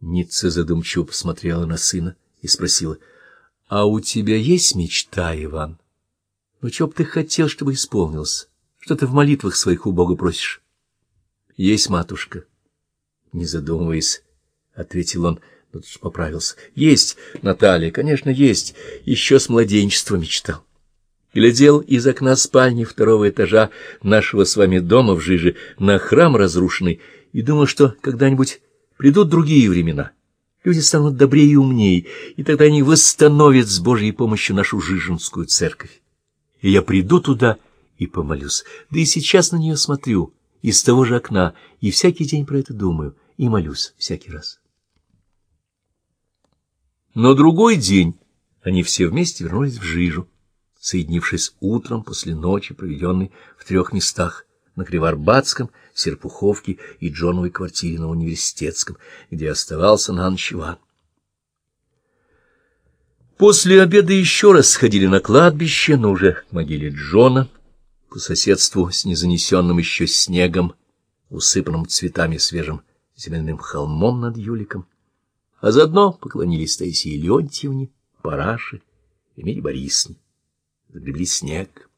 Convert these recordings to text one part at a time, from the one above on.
Ницца задумчиво посмотрела на сына и спросила, — А у тебя есть мечта, Иван? Ну, чего б ты хотел, чтобы исполнился? Что ты в молитвах своих у Бога просишь? — Есть, матушка. Не задумываясь, — ответил он, но тут же поправился. — Есть, Наталья, конечно, есть. Еще с младенчества мечтал. Глядел из окна спальни второго этажа нашего с вами дома в Жиже на храм разрушенный и думал, что когда-нибудь придут другие времена. Люди станут добрее и умнее, и тогда они восстановят с Божьей помощью нашу Жижинскую церковь. И я приду туда и помолюсь, да и сейчас на нее смотрю из того же окна, и всякий день про это думаю, и молюсь всякий раз. Но другой день они все вместе вернулись в Жижу соединившись утром после ночи, проведенной в трех местах — на Кривоарбатском, Серпуховке и Джоновой квартире на Университетском, где оставался на ночь Иван. После обеда еще раз сходили на кладбище, но уже к могиле Джона, по соседству с незанесенным еще снегом, усыпанным цветами свежим земляным холмом над Юликом, а заодно поклонились Таисии Леонтьевне, Параше и Мире Борисовне. Загребли снег.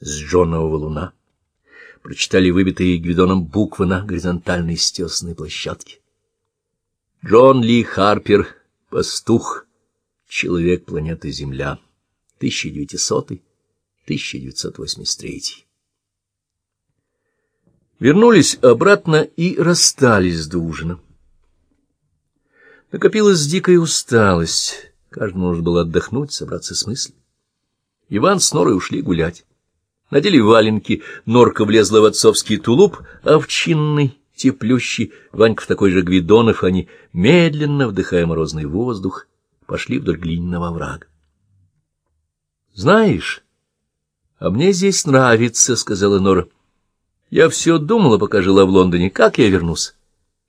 С Джонового луна, прочитали выбитые Гвидоном буквы на горизонтальной стесной площадке. Джон Ли Харпер, пастух, человек планеты Земля, 1900-1983. Вернулись обратно и расстались до ужина. Накопилась дикая усталость, каждому нужно было отдохнуть, собраться с мыслями. Иван с Норой ушли гулять. Надели валенки, Норка влезла в отцовский тулуп, овчинный, теплющий, Ванька в такой же гвидонов, они, медленно вдыхая морозный воздух, пошли вдоль глиняного врага. — Знаешь, а мне здесь нравится, — сказала Нора. — Я все думала, пока жила в Лондоне, как я вернусь.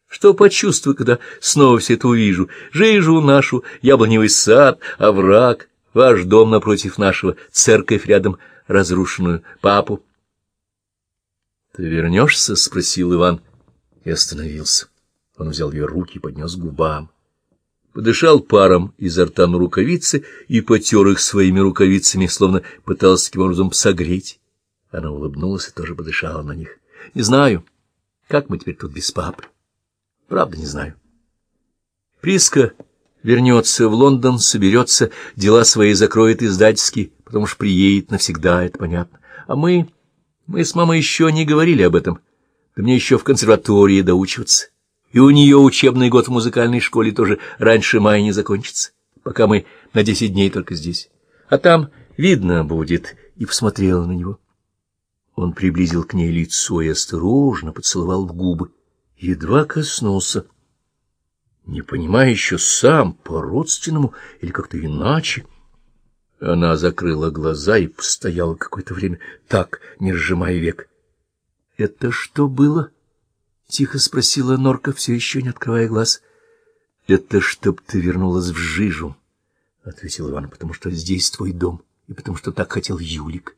Что почувствую, когда снова все это увижу? Жижу нашу, яблоневый сад, овраг — Ваш дом напротив нашего, церковь рядом, разрушенную, папу. — Ты вернешься? — спросил Иван и остановился. Он взял ее руки и поднес к губам. Подышал паром изо рта на рукавицы и потер их своими рукавицами, словно пытался таким образом согреть. Она улыбнулась и тоже подышала на них. — Не знаю, как мы теперь тут без папы. Правда, не знаю. Приска вернется в Лондон, соберется, дела свои закроет издательски, потому что приедет навсегда, это понятно. А мы... мы с мамой еще не говорили об этом. Да мне еще в консерватории доучиваться. И у нее учебный год в музыкальной школе тоже раньше мая не закончится, пока мы на десять дней только здесь. А там видно будет, и посмотрела на него. Он приблизил к ней лицо и осторожно поцеловал в губы. Едва коснулся — не понимая еще сам, по-родственному или как-то иначе. Она закрыла глаза и постояла какое-то время так, не сжимая век. — Это что было? — тихо спросила Норка, все еще не открывая глаз. — Это чтоб ты вернулась в жижу, — ответил Иван, — потому что здесь твой дом, и потому что так хотел Юлик,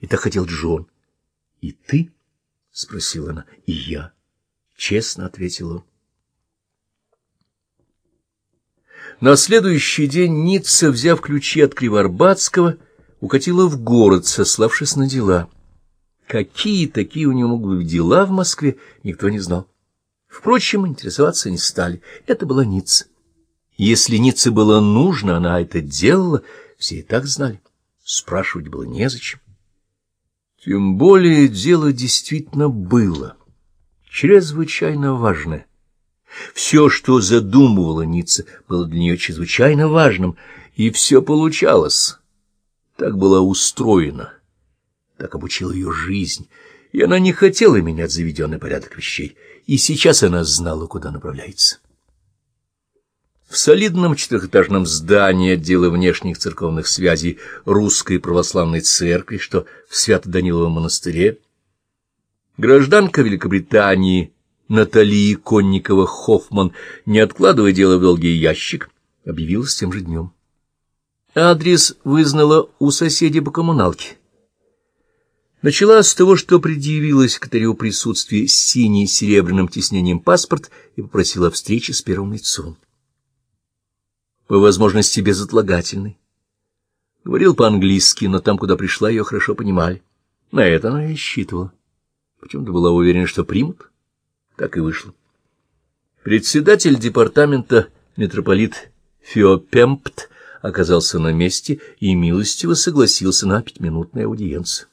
и так хотел Джон. — И ты? — спросила она. — И я, — честно ответил он. На следующий день Ницца, взяв ключи от Кривоарбатского, укатила в город, сославшись на дела. Какие такие у нее могут быть дела в Москве, никто не знал. Впрочем, интересоваться не стали. Это была Ницца. Если Ницце было нужно, она это делала, все и так знали. Спрашивать было незачем. Тем более дело действительно было. Чрезвычайно важное. Все, что задумывала Ницца, было для нее чрезвычайно важным, и все получалось. Так была устроена, так обучила ее жизнь, и она не хотела менять заведенный порядок вещей, и сейчас она знала, куда направляется. В солидном четырехэтажном здании отдела внешних церковных связей Русской Православной Церкви, что в Свято-Даниловом монастыре, гражданка Великобритании Натальи Конникова-Хоффман, не откладывая дело в долгий ящик, объявилась тем же днем. Адрес вызнала у соседей по коммуналке. Начала с того, что предъявила секретарю присутствии синий серебряным тиснением паспорт и попросила встречи с первым лицом. По возможности безотлагательной. Говорил по-английски, но там, куда пришла, ее хорошо понимали. На это она и рассчитывала. Почему-то была уверена, что примут. Так и вышло. Председатель департамента митрополит Феопемпт оказался на месте и милостиво согласился на пятиминутную аудиенцию.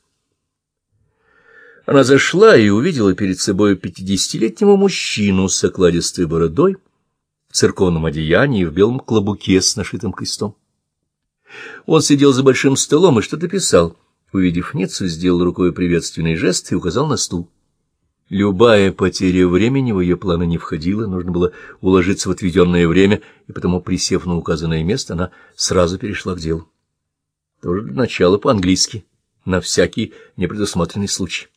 Она зашла и увидела перед собой пятидесятилетнего мужчину с окладистой бородой, в церковном одеянии и в белом клобуке с нашитым крестом. Он сидел за большим столом и что-то писал. Увидев Ниццу, сделал рукой приветственный жест и указал на стул. Любая потеря времени в ее планы не входила, нужно было уложиться в отведенное время, и потому, присев на указанное место, она сразу перешла к делу. Тоже для начала по-английски, на всякий непредусмотренный случай.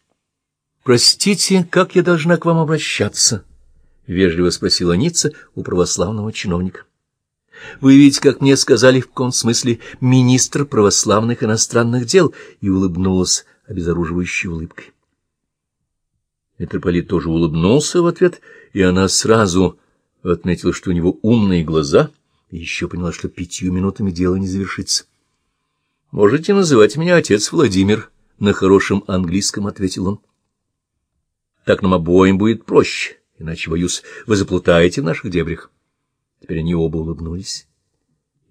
«Простите, как я должна к вам обращаться?» — вежливо спросила Ницца у православного чиновника. «Вы ведь, как мне сказали, в каком смысле министр православных иностранных дел?» и улыбнулась обезоруживающей улыбкой. Митрополит тоже улыбнулся в ответ, и она сразу отметила, что у него умные глаза, и еще поняла, что пятью минутами дело не завершится. «Можете называть меня отец Владимир», — на хорошем английском ответил он. Так нам обоим будет проще, иначе, боюсь, вы заплутаете в наших дебрях. Теперь они оба улыбнулись.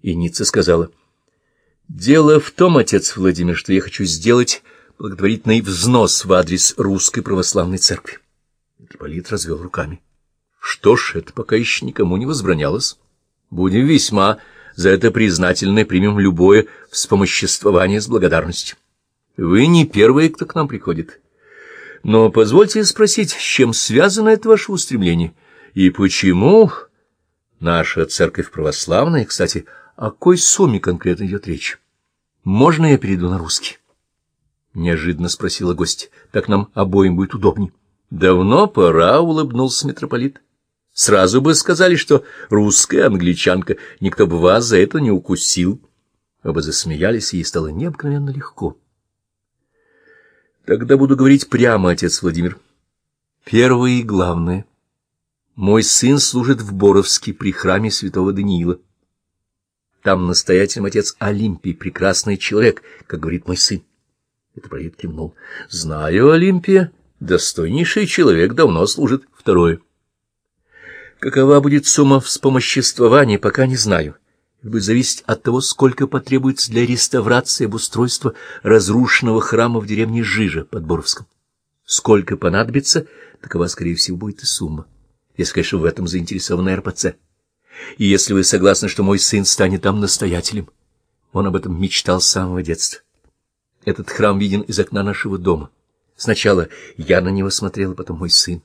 И Ницца сказала, — Дело в том, отец Владимир, что я хочу сделать благотворительный взнос в адрес Русской Православной Церкви. Митрополит развел руками. — Что ж, это пока еще никому не возбранялось. Будем весьма за это признательны, примем любое вспомоществование с благодарностью. Вы не первые, кто к нам приходит. — но позвольте спросить, с чем связано это ваше устремление? И почему наша церковь православная, кстати, о какой сумме конкретно идет речь? Можно я перейду на русский? Неожиданно спросила гость. Так нам обоим будет удобней. Давно пора, улыбнулся митрополит. Сразу бы сказали, что русская англичанка, никто бы вас за это не укусил. Оба засмеялись, и ей стало необыкновенно легко. Тогда буду говорить прямо, отец Владимир. Первое и главное. Мой сын служит в Боровске при храме святого Даниила. Там настоятелем отец Олимпий, прекрасный человек, как говорит мой сын. Это пролит кивнул. Знаю, Олимпия, достойнейший человек, давно служит. Второе. Какова будет сумма вспомоществования, пока не знаю. Будет зависеть от того, сколько потребуется для реставрации обустройства разрушенного храма в деревне Жижа под Боровском. Сколько понадобится, такова, скорее всего, будет и сумма, если, конечно, в этом заинтересована РПЦ. И если вы согласны, что мой сын станет там настоятелем, он об этом мечтал с самого детства. Этот храм виден из окна нашего дома. Сначала я на него смотрел, а потом мой сын.